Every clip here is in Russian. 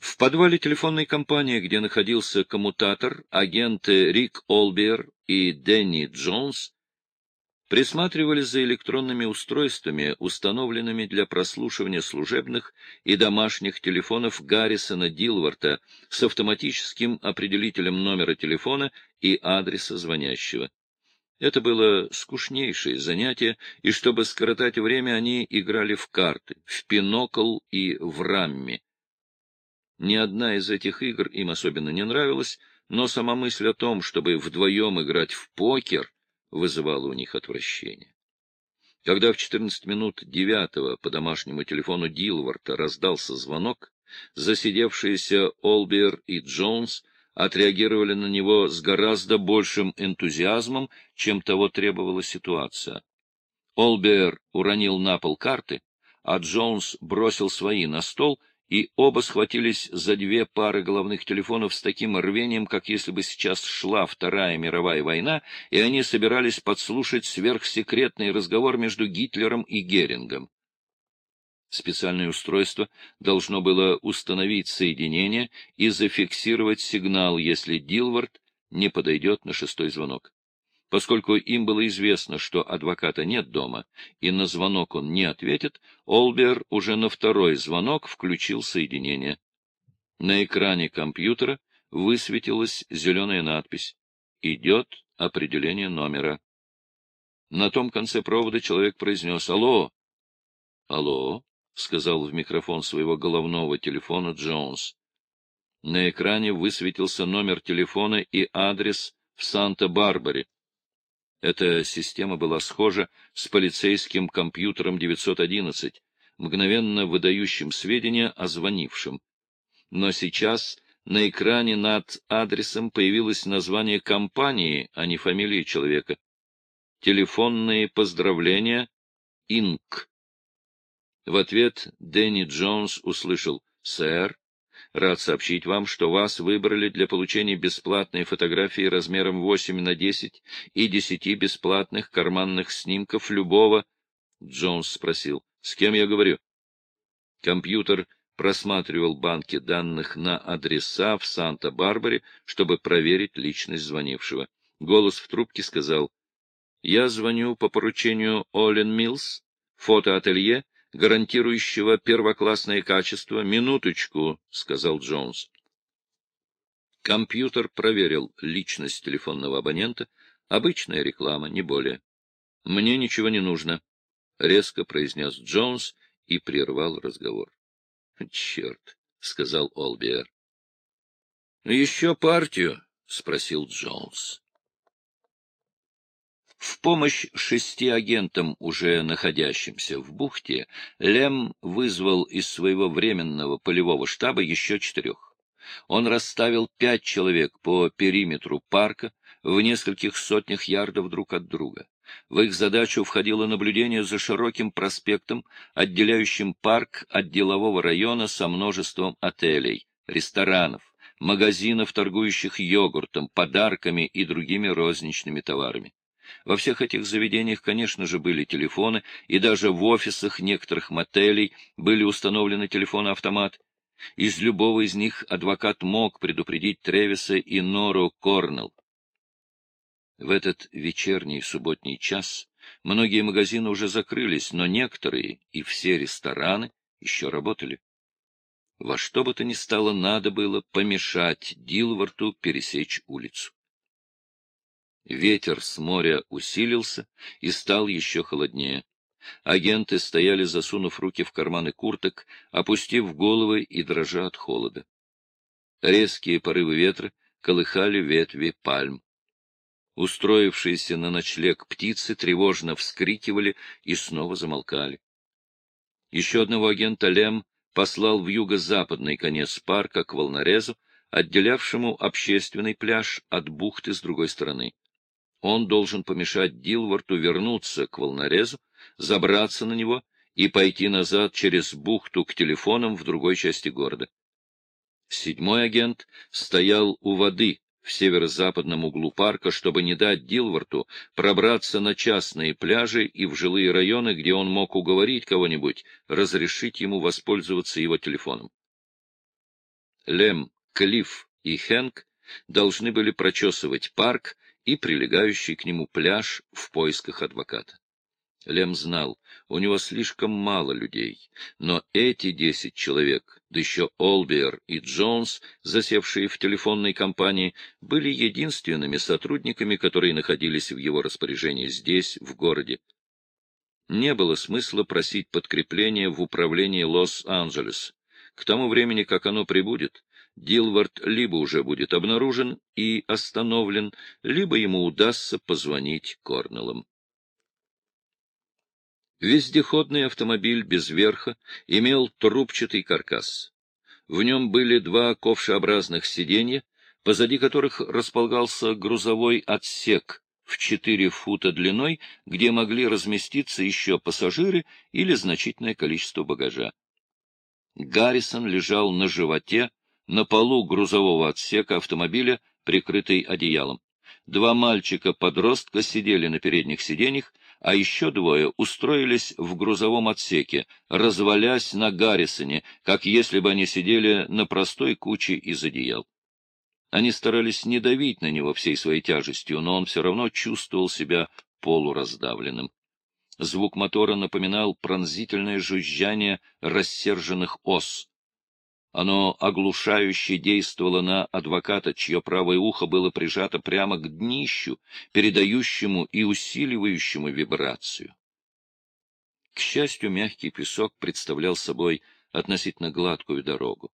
В подвале телефонной компании, где находился коммутатор, агенты Рик Олбер и Дэнни Джонс присматривали за электронными устройствами, установленными для прослушивания служебных и домашних телефонов Гаррисона Дилворта с автоматическим определителем номера телефона и адреса звонящего. Это было скучнейшее занятие, и чтобы скоротать время, они играли в карты, в пинокл и в рамми. Ни одна из этих игр им особенно не нравилась, но сама мысль о том, чтобы вдвоем играть в покер, вызывала у них отвращение. Когда в 14 минут девятого по домашнему телефону Дилварта раздался звонок, засидевшиеся Олбер и Джонс отреагировали на него с гораздо большим энтузиазмом, чем того требовала ситуация. Олбер уронил на пол карты, а Джонс бросил свои на стол и оба схватились за две пары головных телефонов с таким рвением, как если бы сейчас шла Вторая мировая война, и они собирались подслушать сверхсекретный разговор между Гитлером и Герингом. Специальное устройство должно было установить соединение и зафиксировать сигнал, если Дилвард не подойдет на шестой звонок. Поскольку им было известно, что адвоката нет дома, и на звонок он не ответит, Олбер уже на второй звонок включил соединение. На экране компьютера высветилась зеленая надпись «Идет определение номера». На том конце провода человек произнес «Алло!» «Алло!» — сказал в микрофон своего головного телефона Джонс. На экране высветился номер телефона и адрес в Санта-Барбаре. Эта система была схожа с полицейским компьютером 911, мгновенно выдающим сведения о звонившем. Но сейчас на экране над адресом появилось название компании, а не фамилии человека. Телефонные поздравления «Инк». В ответ Дэнни Джонс услышал «Сэр, Рад сообщить вам, что вас выбрали для получения бесплатной фотографии размером 8 на 10 и 10 бесплатных карманных снимков любого. Джонс спросил, с кем я говорю? Компьютер просматривал банки данных на адреса в Санта-Барбаре, чтобы проверить личность звонившего. Голос в трубке сказал, «Я звоню по поручению Олен Милс, фотоателье, гарантирующего первоклассное качество. Минуточку, — сказал Джонс. Компьютер проверил личность телефонного абонента. Обычная реклама, не более. — Мне ничего не нужно, — резко произнес Джонс и прервал разговор. — Черт, — сказал Олбиер. — Еще партию? — спросил Джонс. В помощь шести агентам, уже находящимся в бухте, Лем вызвал из своего временного полевого штаба еще четырех. Он расставил пять человек по периметру парка в нескольких сотнях ярдов друг от друга. В их задачу входило наблюдение за широким проспектом, отделяющим парк от делового района со множеством отелей, ресторанов, магазинов, торгующих йогуртом, подарками и другими розничными товарами. Во всех этих заведениях, конечно же, были телефоны, и даже в офисах некоторых мотелей были установлены телефоны-автомат. Из любого из них адвокат мог предупредить Тревиса и Нору Корнелл. В этот вечерний субботний час многие магазины уже закрылись, но некоторые и все рестораны еще работали. Во что бы то ни стало, надо было помешать Дилварту пересечь улицу. Ветер с моря усилился и стал еще холоднее. Агенты стояли, засунув руки в карманы курток, опустив головы и дрожа от холода. Резкие порывы ветра колыхали ветви пальм. Устроившиеся на ночлег птицы тревожно вскрикивали и снова замолкали. Еще одного агента Лем послал в юго-западный конец парка к волнорезу, отделявшему общественный пляж от бухты с другой стороны. Он должен помешать Дилварту вернуться к волнорезу, забраться на него и пойти назад через бухту к телефонам в другой части города. Седьмой агент стоял у воды в северо-западном углу парка, чтобы не дать Дилварту пробраться на частные пляжи и в жилые районы, где он мог уговорить кого-нибудь разрешить ему воспользоваться его телефоном. Лем, Клифф и Хэнк должны были прочесывать парк и прилегающий к нему пляж в поисках адвоката. Лем знал, у него слишком мало людей, но эти десять человек, да еще Олбиер и Джонс, засевшие в телефонной компании, были единственными сотрудниками, которые находились в его распоряжении здесь, в городе. Не было смысла просить подкрепления в управлении Лос-Анджелес. К тому времени, как оно прибудет, Дилвард либо уже будет обнаружен и остановлен, либо ему удастся позвонить Корнеллам. Вездеходный автомобиль без верха имел трубчатый каркас. В нем были два ковшеобразных сиденья, позади которых располагался грузовой отсек в четыре фута длиной, где могли разместиться еще пассажиры или значительное количество багажа. Гаррисон лежал на животе, на полу грузового отсека автомобиля, прикрытый одеялом. Два мальчика-подростка сидели на передних сиденьях, а еще двое устроились в грузовом отсеке, развалясь на Гаррисоне, как если бы они сидели на простой куче из одеял. Они старались не давить на него всей своей тяжестью, но он все равно чувствовал себя полураздавленным. Звук мотора напоминал пронзительное жужжание рассерженных ос. Оно оглушающе действовало на адвоката, чье правое ухо было прижато прямо к днищу, передающему и усиливающему вибрацию. К счастью, мягкий песок представлял собой относительно гладкую дорогу.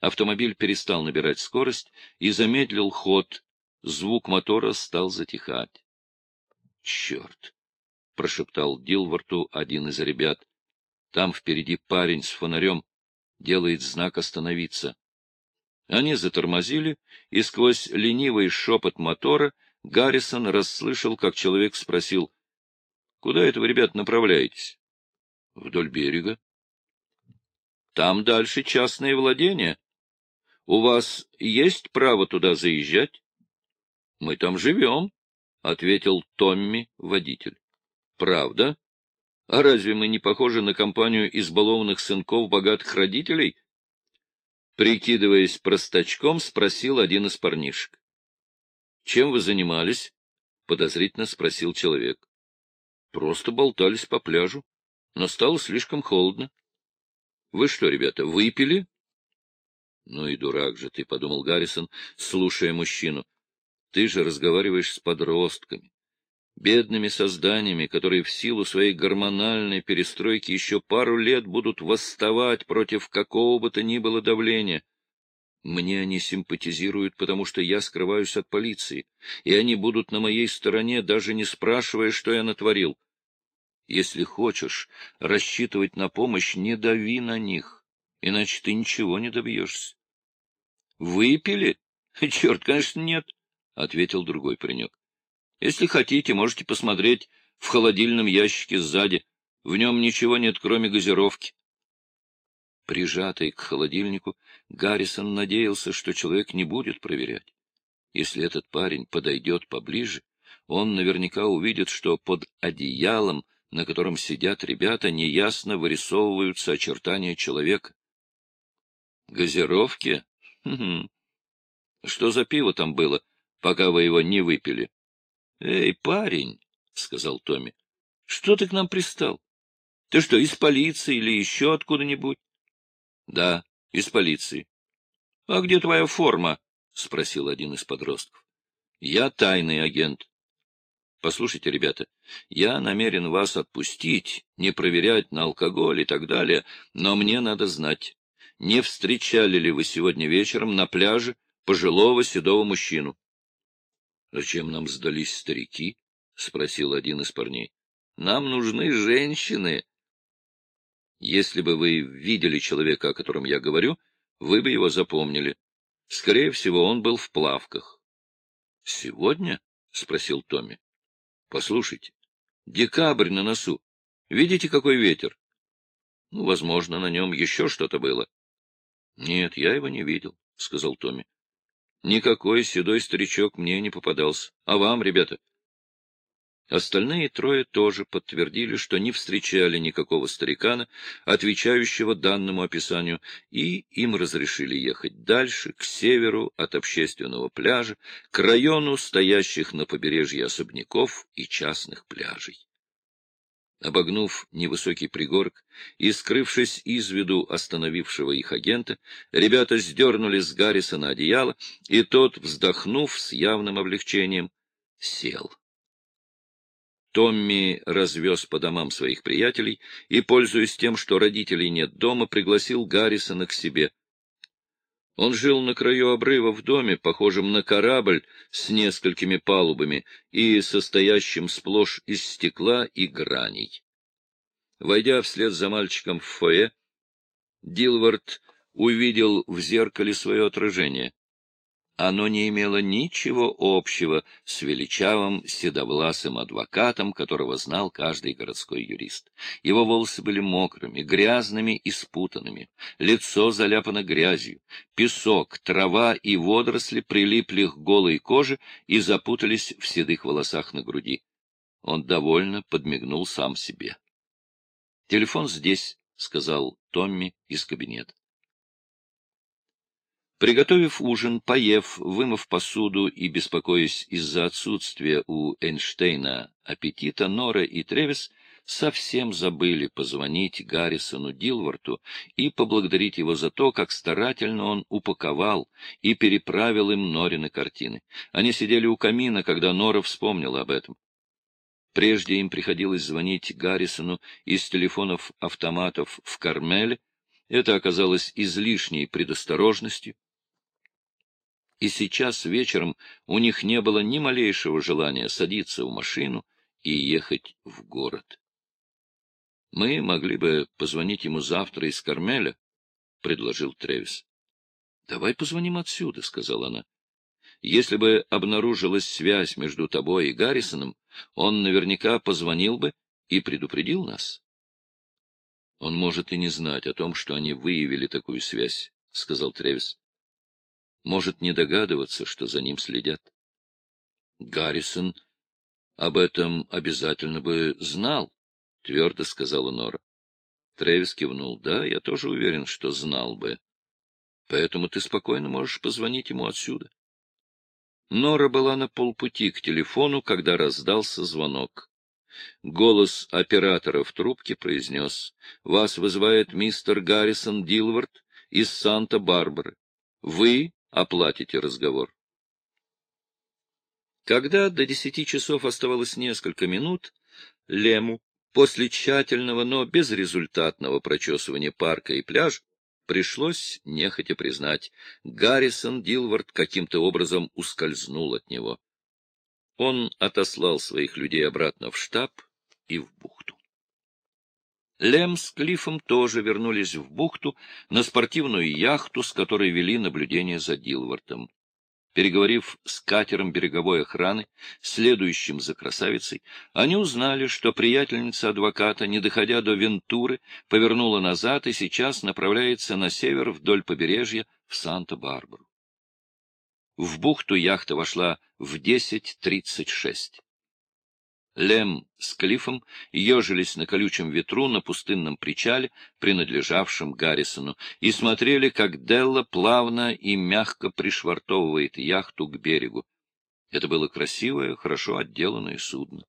Автомобиль перестал набирать скорость и замедлил ход. Звук мотора стал затихать. — Черт! — прошептал Дилворту один из ребят. — Там впереди парень с фонарем делает знак «Остановиться». Они затормозили, и сквозь ленивый шепот мотора Гаррисон расслышал, как человек спросил, — Куда это вы, ребят, направляетесь? — Вдоль берега. — Там дальше частные владения. У вас есть право туда заезжать? — Мы там живем, — ответил Томми, водитель. — Правда? А разве мы не похожи на компанию избалованных сынков богатых родителей? Прикидываясь простачком, спросил один из парнишек. — Чем вы занимались? — подозрительно спросил человек. — Просто болтались по пляжу, но стало слишком холодно. — Вы что, ребята, выпили? — Ну и дурак же ты, — подумал Гаррисон, слушая мужчину. — Ты же разговариваешь с подростками бедными созданиями, которые в силу своей гормональной перестройки еще пару лет будут восставать против какого бы то ни было давления. Мне они симпатизируют, потому что я скрываюсь от полиции, и они будут на моей стороне, даже не спрашивая, что я натворил. Если хочешь рассчитывать на помощь, не дави на них, иначе ты ничего не добьешься. — Выпили? — Черт, конечно, нет, — ответил другой паренек. Если хотите, можете посмотреть в холодильном ящике сзади. В нем ничего нет, кроме газировки. Прижатый к холодильнику, Гаррисон надеялся, что человек не будет проверять. Если этот парень подойдет поближе, он наверняка увидит, что под одеялом, на котором сидят ребята, неясно вырисовываются очертания человека. Газировки? Что за пиво там было, пока вы его не выпили? — Эй, парень, — сказал Томми, — что ты к нам пристал? Ты что, из полиции или еще откуда-нибудь? — Да, из полиции. — А где твоя форма? — спросил один из подростков. — Я тайный агент. Послушайте, ребята, я намерен вас отпустить, не проверять на алкоголь и так далее, но мне надо знать, не встречали ли вы сегодня вечером на пляже пожилого седого мужчину? — Зачем нам сдались старики? — спросил один из парней. — Нам нужны женщины. Если бы вы видели человека, о котором я говорю, вы бы его запомнили. Скорее всего, он был в плавках. — Сегодня? — спросил Томми. — Послушайте, декабрь на носу. Видите, какой ветер? Ну, возможно, на нем еще что-то было. — Нет, я его не видел, — сказал Томми. Никакой седой старичок мне не попадался. А вам, ребята? Остальные трое тоже подтвердили, что не встречали никакого старикана, отвечающего данному описанию, и им разрешили ехать дальше, к северу от общественного пляжа, к району стоящих на побережье особняков и частных пляжей. Обогнув невысокий пригорок и скрывшись из виду остановившего их агента, ребята сдернули с Гаррисона одеяло, и тот, вздохнув с явным облегчением, сел. Томми развез по домам своих приятелей и, пользуясь тем, что родителей нет дома, пригласил Гаррисона к себе. Он жил на краю обрыва в доме, похожем на корабль с несколькими палубами и состоящим сплошь из стекла и граней. Войдя вслед за мальчиком в фойе, Дилвард увидел в зеркале свое отражение оно не имело ничего общего с величавым седовласым адвокатом, которого знал каждый городской юрист. Его волосы были мокрыми, грязными и спутанными, лицо заляпано грязью, песок, трава и водоросли прилипли к голой коже и запутались в седых волосах на груди. Он довольно подмигнул сам себе. — Телефон здесь, — сказал Томми из кабинета. Приготовив ужин, поев, вымыв посуду и беспокоясь из-за отсутствия у Эйнштейна аппетита, Нора и Тревис совсем забыли позвонить Гаррисону Дилварту и поблагодарить его за то, как старательно он упаковал и переправил им Норины картины. Они сидели у камина, когда Нора вспомнила об этом. Прежде им приходилось звонить Гаррисону из телефонов-автоматов в Кармеле. Это оказалось излишней предосторожностью и сейчас вечером у них не было ни малейшего желания садиться в машину и ехать в город. — Мы могли бы позвонить ему завтра из Кармеля, — предложил Тревис. — Давай позвоним отсюда, — сказала она. — Если бы обнаружилась связь между тобой и Гаррисоном, он наверняка позвонил бы и предупредил нас. — Он может и не знать о том, что они выявили такую связь, — сказал Тревис может не догадываться, что за ним следят. Гаррисон об этом обязательно бы знал, — твердо сказала Нора. Тревис кивнул. — Да, я тоже уверен, что знал бы. Поэтому ты спокойно можешь позвонить ему отсюда. Нора была на полпути к телефону, когда раздался звонок. Голос оператора в трубке произнес. — Вас вызывает мистер Гаррисон Дилвард из Санта-Барбары. Вы оплатите разговор. Когда до десяти часов оставалось несколько минут, Лему, после тщательного, но безрезультатного прочесывания парка и пляж, пришлось нехотя признать, Гаррисон Дилвард каким-то образом ускользнул от него. Он отослал своих людей обратно в штаб и в бухту. Лем с Клиффом тоже вернулись в бухту на спортивную яхту, с которой вели наблюдение за Дилвартом. Переговорив с катером береговой охраны, следующим за красавицей, они узнали, что приятельница адвоката, не доходя до Вентуры, повернула назад и сейчас направляется на север вдоль побережья в Санта-Барбару. В бухту яхта вошла в 10.36. Лем с Клиффом ежились на колючем ветру на пустынном причале, принадлежавшем Гаррисону, и смотрели, как Делла плавно и мягко пришвартовывает яхту к берегу. Это было красивое, хорошо отделанное судно.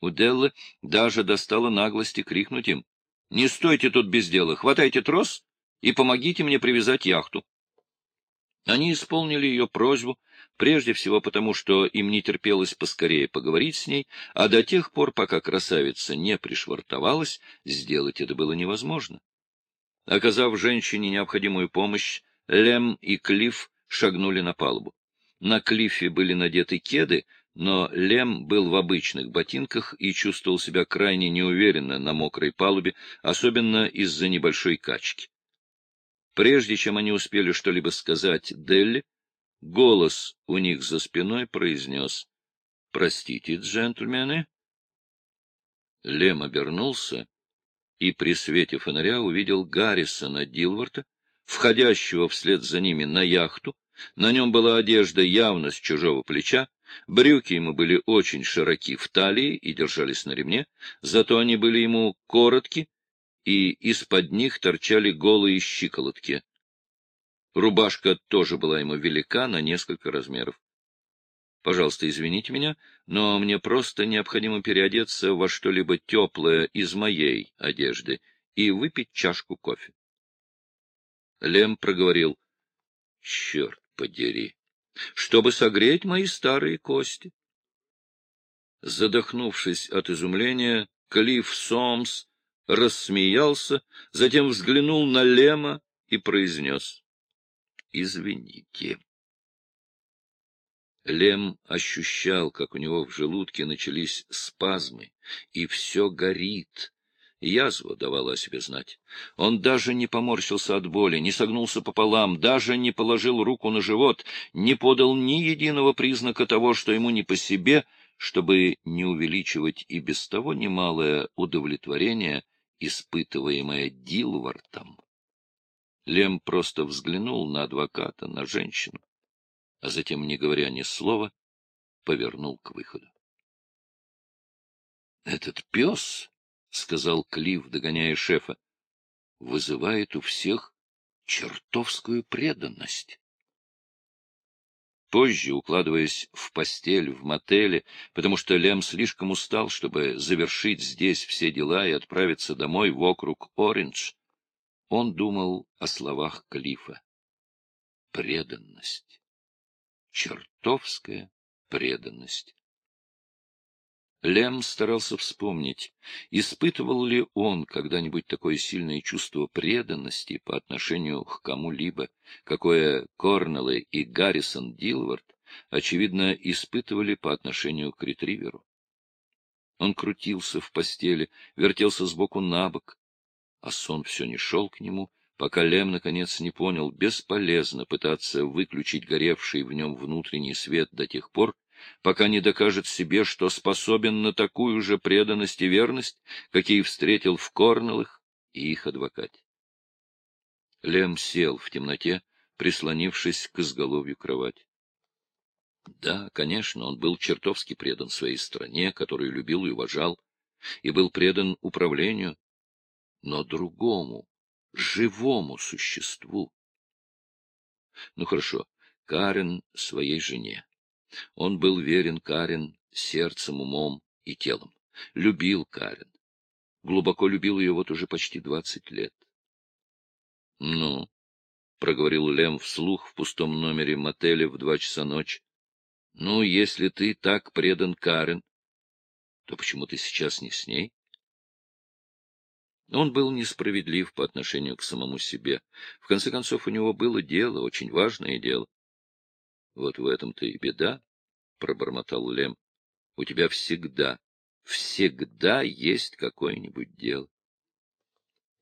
У Деллы даже достало наглости крикнуть им. — Не стойте тут без дела, хватайте трос и помогите мне привязать яхту. Они исполнили ее просьбу, прежде всего потому, что им не терпелось поскорее поговорить с ней, а до тех пор, пока красавица не пришвартовалась, сделать это было невозможно. Оказав женщине необходимую помощь, Лем и Клифф шагнули на палубу. На Клиффе были надеты кеды, но Лем был в обычных ботинках и чувствовал себя крайне неуверенно на мокрой палубе, особенно из-за небольшой качки. Прежде чем они успели что-либо сказать Делли, голос у них за спиной произнес «Простите, джентльмены». Лем обернулся и при свете фонаря увидел Гаррисона Дилворта, входящего вслед за ними на яхту. На нем была одежда явно с чужого плеча, Брюки ему были очень широки в талии и держались на ремне, зато они были ему коротки, и из-под них торчали голые щиколотки. Рубашка тоже была ему велика на несколько размеров. Пожалуйста, извините меня, но мне просто необходимо переодеться во что-либо теплое из моей одежды и выпить чашку кофе. Лем проговорил. — Черт подери! Чтобы согреть мои старые кости. Задохнувшись от изумления, Клифф Сомс рассмеялся, затем взглянул на Лема и произнес. — Извините. Лем ощущал, как у него в желудке начались спазмы, и все горит. Язва давала о себе знать. Он даже не поморщился от боли, не согнулся пополам, даже не положил руку на живот, не подал ни единого признака того, что ему не по себе, чтобы не увеличивать и без того немалое удовлетворение, испытываемое Дилвартом. Лем просто взглянул на адвоката, на женщину а затем, не говоря ни слова, повернул к выходу. — Этот пес, — сказал Клифф, догоняя шефа, — вызывает у всех чертовскую преданность. Позже, укладываясь в постель в мотеле, потому что Лем слишком устал, чтобы завершить здесь все дела и отправиться домой в округ Ориндж, он думал о словах Клифа. Преданность чертовская преданность. Лем старался вспомнить, испытывал ли он когда-нибудь такое сильное чувство преданности по отношению к кому-либо, какое Корнеллы и Гаррисон Дилвард, очевидно, испытывали по отношению к ретриверу. Он крутился в постели, вертелся сбоку на бок, а сон все не шел к нему, пока Лем наконец не понял, бесполезно пытаться выключить горевший в нем внутренний свет до тех пор, пока не докажет себе, что способен на такую же преданность и верность, какие встретил в Корнеллах и их адвокате. Лем сел в темноте, прислонившись к изголовью кровати. Да, конечно, он был чертовски предан своей стране, которую любил и уважал, и был предан управлению, но другому, живому существу. Ну хорошо, Карен своей жене. Он был верен Карен сердцем, умом и телом. Любил Карен. Глубоко любил ее вот уже почти двадцать лет. — Ну, — проговорил Лем вслух в пустом номере мотеля в два часа ночи, — ну, если ты так предан Карен, то почему ты сейчас не с ней? Он был несправедлив по отношению к самому себе. В конце концов, у него было дело, очень важное дело. — Вот в этом-то и беда, — пробормотал Лем. — У тебя всегда, всегда есть какое-нибудь дело.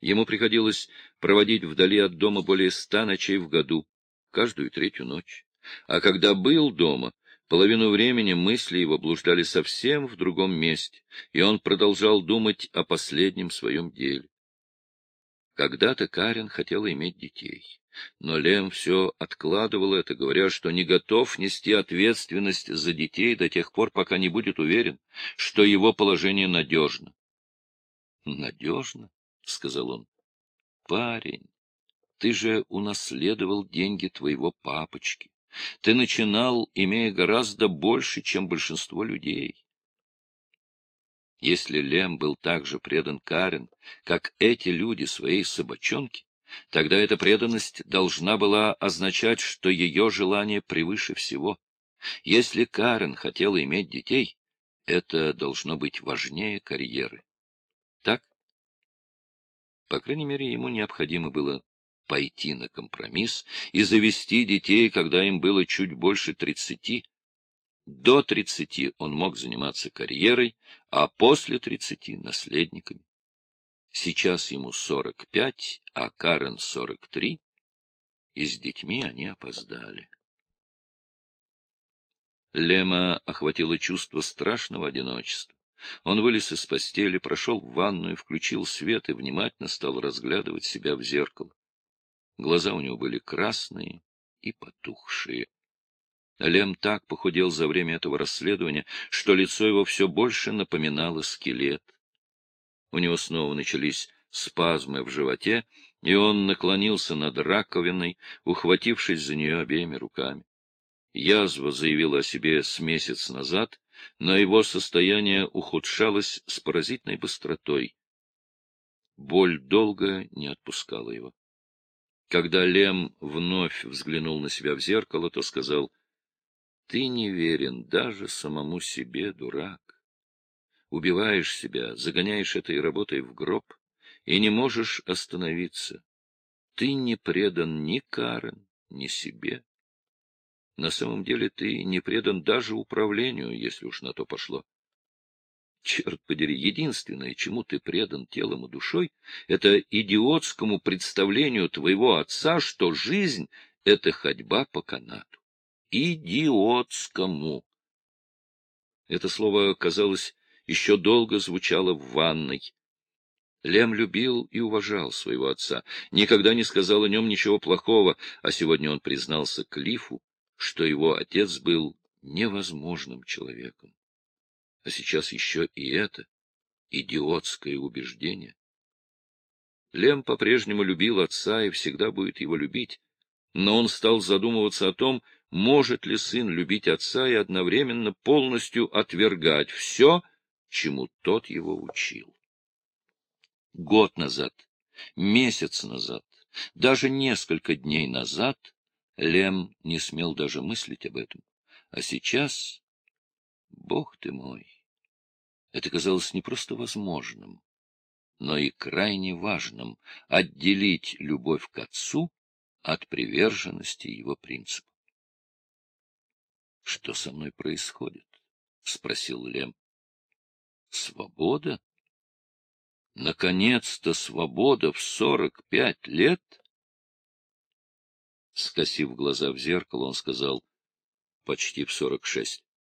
Ему приходилось проводить вдали от дома более ста ночей в году, каждую третью ночь. А когда был дома, половину времени мысли его блуждали совсем в другом месте, и он продолжал думать о последнем своем деле. Когда-то Карен хотела иметь детей, но Лем все откладывал это, говоря, что не готов нести ответственность за детей до тех пор, пока не будет уверен, что его положение надежно. — Надежно? — сказал он. — Парень, ты же унаследовал деньги твоего папочки. Ты начинал, имея гораздо больше, чем большинство людей. Если Лем был так же предан Карен, как эти люди своей собачонке, тогда эта преданность должна была означать, что ее желание превыше всего. Если Карен хотела иметь детей, это должно быть важнее карьеры. Так? По крайней мере, ему необходимо было пойти на компромисс и завести детей, когда им было чуть больше тридцати, до тридцати он мог заниматься карьерой, а после тридцати — наследниками. Сейчас ему сорок пять, а Карен сорок три, и с детьми они опоздали. Лема охватило чувство страшного одиночества. Он вылез из постели, прошел в ванную, включил свет и внимательно стал разглядывать себя в зеркало. Глаза у него были красные и потухшие. Лем так похудел за время этого расследования, что лицо его все больше напоминало скелет. У него снова начались спазмы в животе, и он наклонился над раковиной, ухватившись за нее обеими руками. Язва заявила о себе с месяц назад, но его состояние ухудшалось с поразительной быстротой. Боль долго не отпускала его. Когда Лем вновь взглянул на себя в зеркало, то сказал, — Ты не верен даже самому себе, дурак. Убиваешь себя, загоняешь этой работой в гроб и не можешь остановиться. Ты не предан ни Карен, ни себе. На самом деле ты не предан даже управлению, если уж на то пошло. Черт подери, единственное, чему ты предан телом и душой, это идиотскому представлению твоего отца, что жизнь — это ходьба по канату. Идиотскому! Это слово, казалось, еще долго звучало в ванной. Лем любил и уважал своего отца, никогда не сказал о нем ничего плохого, а сегодня он признался Клифу, что его отец был невозможным человеком. А сейчас еще и это идиотское убеждение. Лем по-прежнему любил отца и всегда будет его любить, но он стал задумываться о том, может ли сын любить отца и одновременно полностью отвергать все, чему тот его учил. Год назад, месяц назад, даже несколько дней назад Лем не смел даже мыслить об этом. А сейчас, бог ты мой, это казалось не просто возможным, но и крайне важным — отделить любовь к отцу от приверженности его принципу. — Что со мной происходит? — спросил Лем. — Свобода? Наконец-то свобода в сорок пять лет? Скосив глаза в зеркало, он сказал, — почти в сорок шесть.